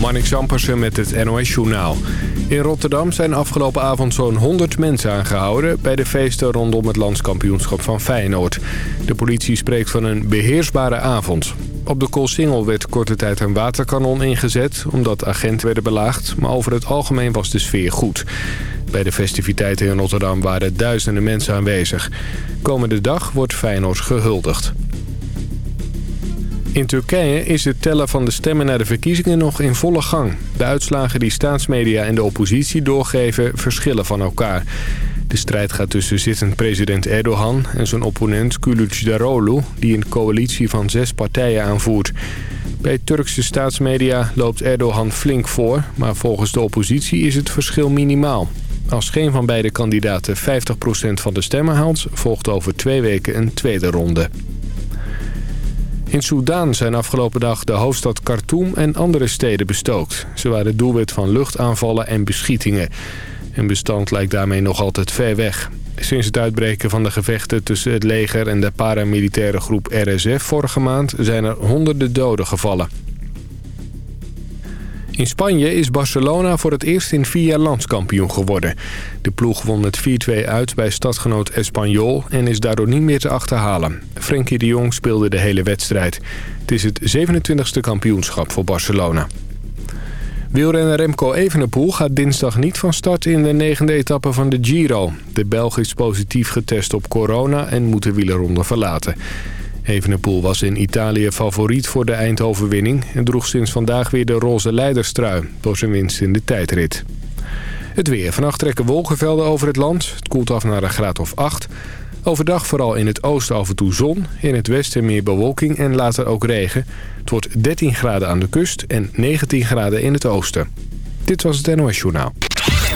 Marnik Zampersen met het NOS-journaal. In Rotterdam zijn afgelopen avond zo'n 100 mensen aangehouden... bij de feesten rondom het landskampioenschap van Feyenoord. De politie spreekt van een beheersbare avond. Op de Koolsingel werd korte tijd een waterkanon ingezet... omdat agenten werden belaagd, maar over het algemeen was de sfeer goed. Bij de festiviteiten in Rotterdam waren duizenden mensen aanwezig. Komende dag wordt Feyenoord gehuldigd. In Turkije is het tellen van de stemmen naar de verkiezingen nog in volle gang. De uitslagen die staatsmedia en de oppositie doorgeven verschillen van elkaar. De strijd gaat tussen zittend president Erdogan en zijn opponent Kılıçdaroğlu... die een coalitie van zes partijen aanvoert. Bij Turkse staatsmedia loopt Erdogan flink voor... maar volgens de oppositie is het verschil minimaal. Als geen van beide kandidaten 50% van de stemmen haalt... volgt over twee weken een tweede ronde. In Soedan zijn afgelopen dag de hoofdstad Khartoum en andere steden bestookt. Ze waren doelwit van luchtaanvallen en beschietingen. Een bestand lijkt daarmee nog altijd ver weg. Sinds het uitbreken van de gevechten tussen het leger en de paramilitaire groep RSF vorige maand zijn er honderden doden gevallen. In Spanje is Barcelona voor het eerst in vier jaar landskampioen geworden. De ploeg won met 4-2 uit bij stadgenoot Espanyol en is daardoor niet meer te achterhalen. Frenkie de Jong speelde de hele wedstrijd. Het is het 27e kampioenschap voor Barcelona. Wielrenner Remco Evenepoel gaat dinsdag niet van start in de negende etappe van de Giro. De Belg is positief getest op corona en moet de wielerronde verlaten. Evenepoel was in Italië favoriet voor de eindoverwinning... en droeg sinds vandaag weer de roze leiderstrui door zijn winst in de tijdrit. Het weer. Vannacht trekken wolkenvelden over het land. Het koelt af naar een graad of 8. Overdag vooral in het oosten af en toe zon. In het westen meer bewolking en later ook regen. Het wordt 13 graden aan de kust en 19 graden in het oosten. Dit was het NOS Journaal.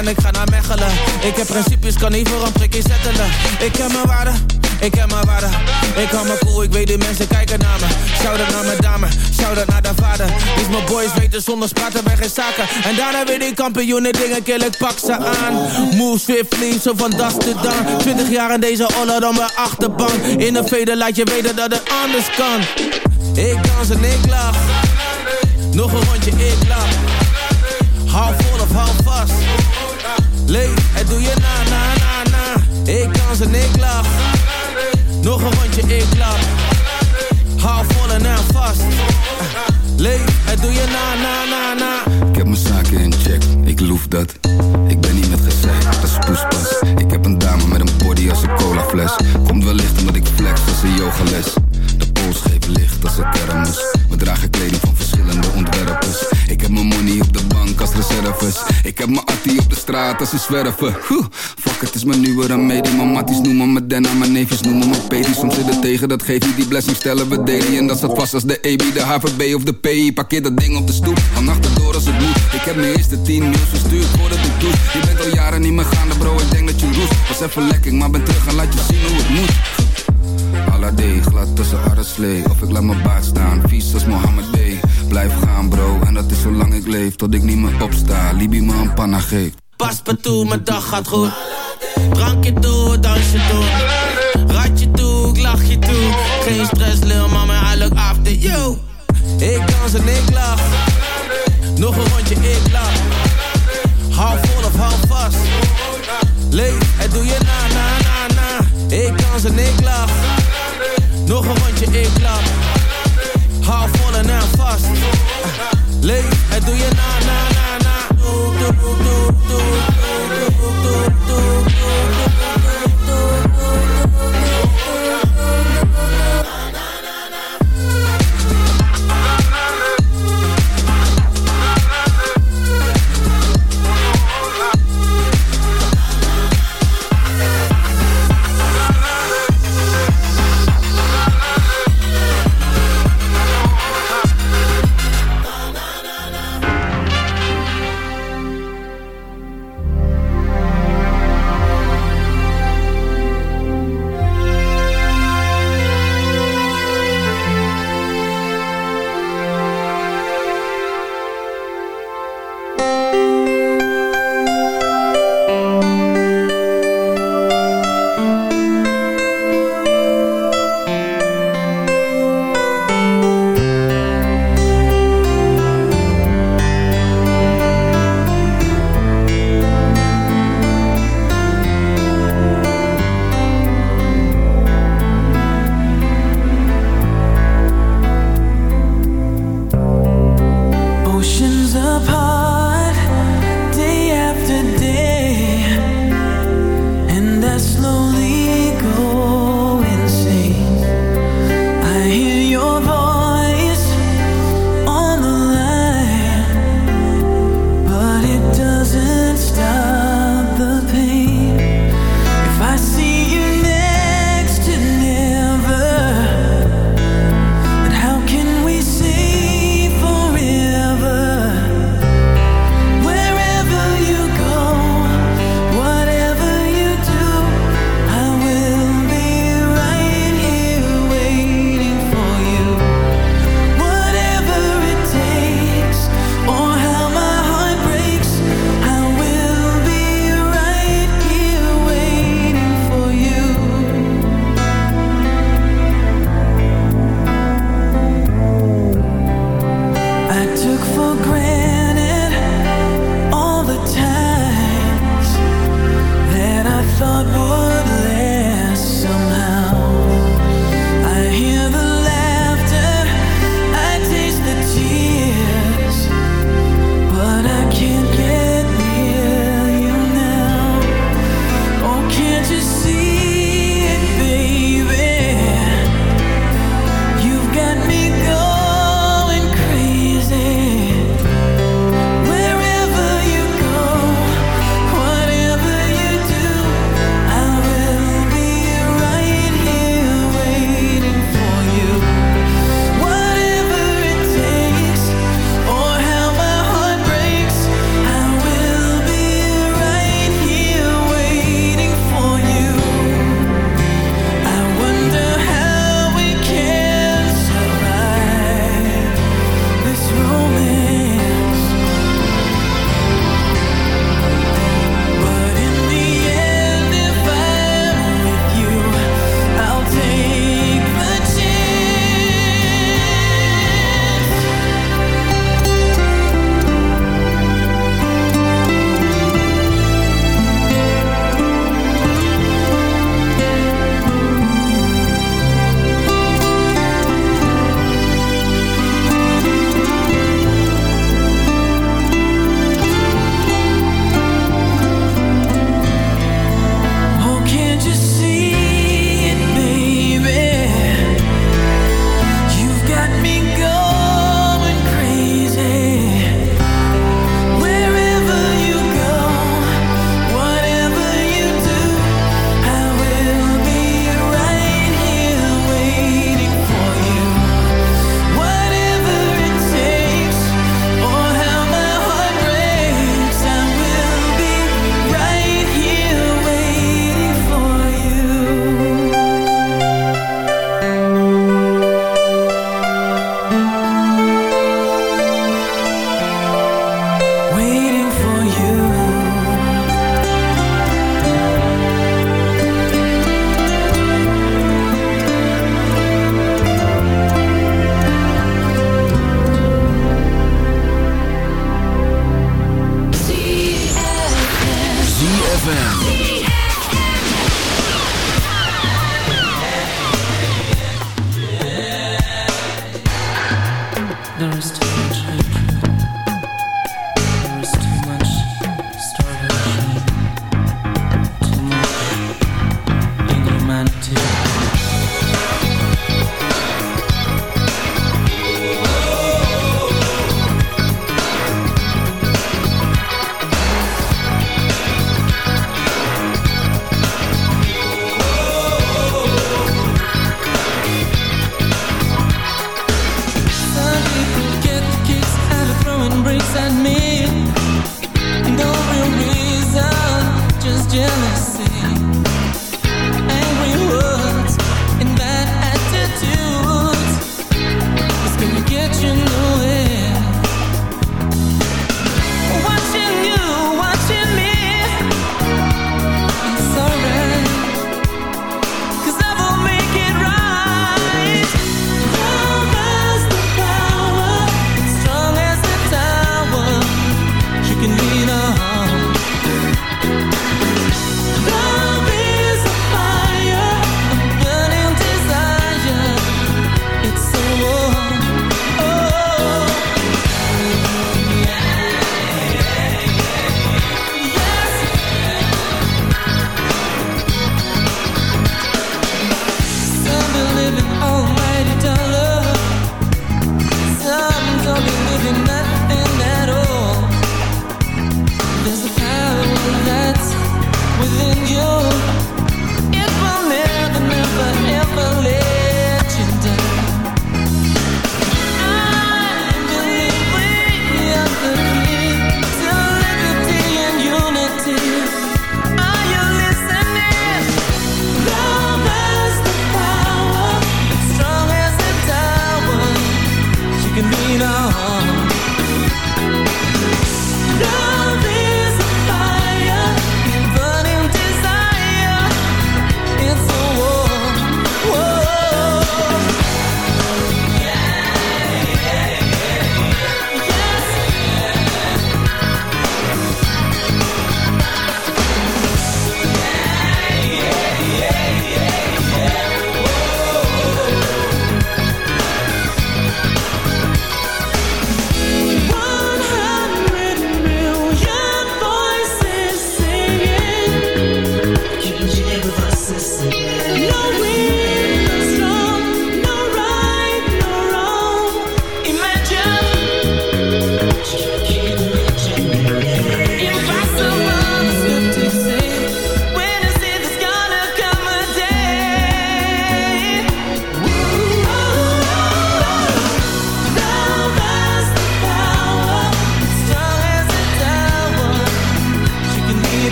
En ik ga naar Mechelen. Ik heb principes, kan niet voor een prikje zettelen. Ik ken mijn waarde, ik ken mijn waarde. Ik hou me cool, ik weet die mensen kijken naar me. Shout-out naar mijn dame, shout-out naar de vader. Dus mijn boys weten zonder spraten bij geen zaken. En daarna weer die kampioenen dingen kill, ik pak ze aan. Move swiftly, zo van das te dan. 20 jaar in deze honor dan mijn achterbank. In de veder laat je weten dat het anders kan. Ik dans en ik lach. Nog een rondje, ik lach. Hou vol of hou vast. Leef, het doe je na, na, na, na. Ik dans en ik lach. Nog een rondje, ik lach. Hou vol en aan vast. Leef, het doe je na, na, na, na. Ik heb mijn zaken in check, ik loef dat. Ik ben niet met gezeik, dat is poespas. Ik heb een dame met een body als een colafles. Komt wellicht omdat ik flex als een yogales. De pols geeft licht als een kermis. Ik heb mijn attie op de straat als ze zwerven. Fuck, het is mijn nieuwe remedie. Mijn matties noemen me Denna, mijn neefjes noemen me Pedi. Soms zit tegen, dat geeft niet die blessing stellen we daily. En dat staat vast als de EB, de HVB of de PI. Parkeer dat ding op de stoep, van achterdoor als het moet. Ik heb mijn eerste 10 mails verstuurd voordat ik doe. Je bent al jaren niet meer gaande bro, ik denk dat je roest Was even lekker, maar ben terug en laat je zien hoe het moet Aladdin, glad tussen arreslee Of ik laat mijn baard staan, vies als Mohammed B Blijf gaan bro, en dat is zolang ik leef Tot ik niet meer opsta, Libi me een panna geeft Pas me toe, mijn dag gaat goed. Drankje toe, dansje toe. Ratje toe, ik lach je toe. Geen stress, lil mama, I look after you. Ik dans en ik lach. Nog een rondje, ik lach. Hou vol of hou vast. Leef, het doe je na, na, na, na. Ik dans en ik lach. Nog een rondje, ik lach Hou vol en aan vast Leef, het doe na, na, na, na.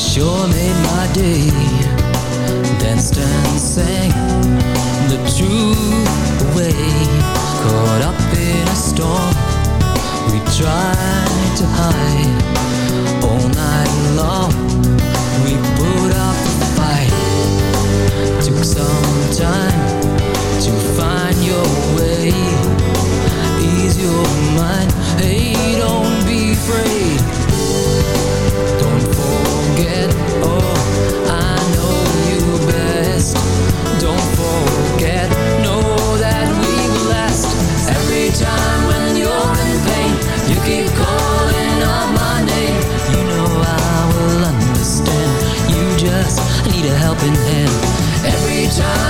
sure made my day. Danced and sang the true way. Caught up in a storm We tried to hide. All night long We put up a fight. Took some time to find your way. Ease your mind. a helping hand every time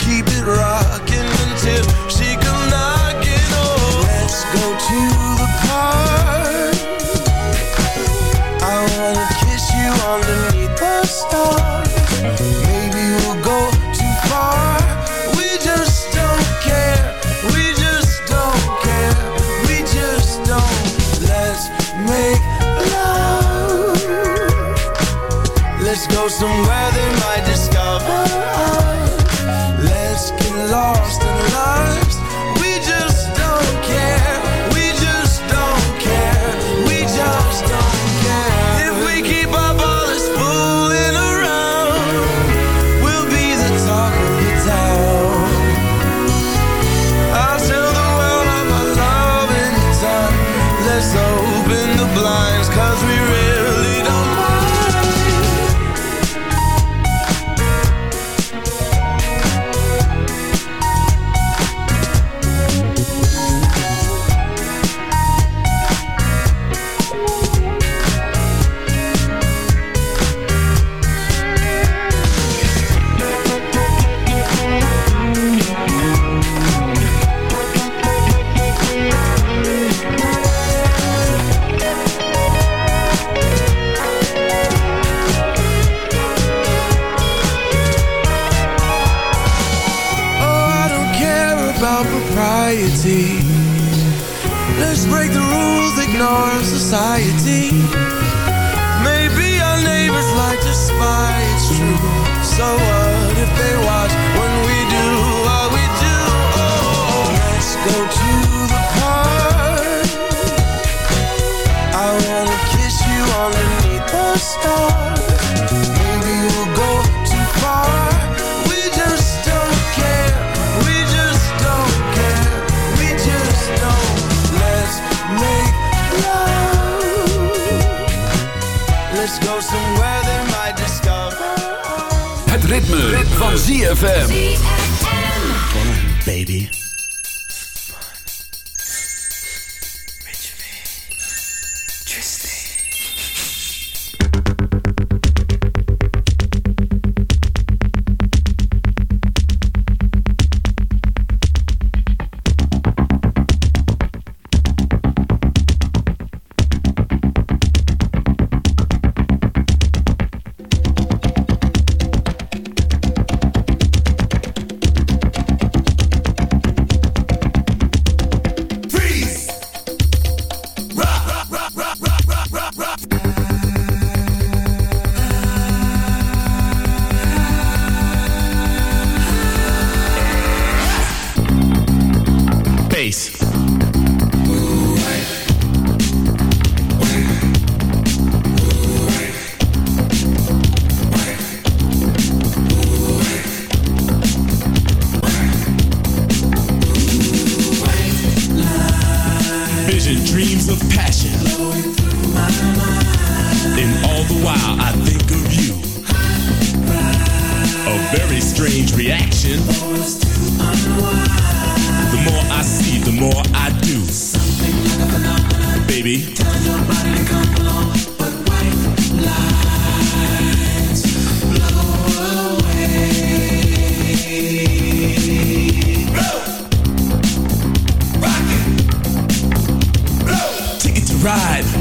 let's go to the park. I wanna kiss you underneath the stars. Maybe we'll go too far. We just don't care. We just don't care. We just don't. Let's make love. Let's go somewhere. Let's break the rules, ignore society. Het ritme, van ZFM. Baby. Dreams of passion. And all the while I think of you. A very strange reaction. The more I see, the more I do. Baby.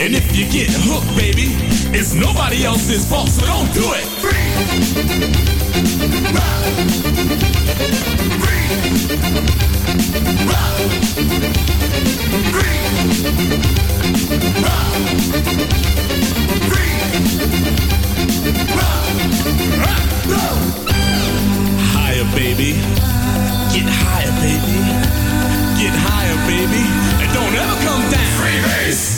And if you get hooked, baby, it's nobody else's fault, so don't do it. Higher, baby. Get higher, baby. Get higher, baby. And don't ever come down. Freebase.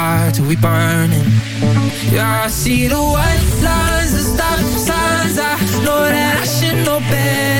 fire till we burning. Yeah, I see the white lines and stop signs. I know that I should know better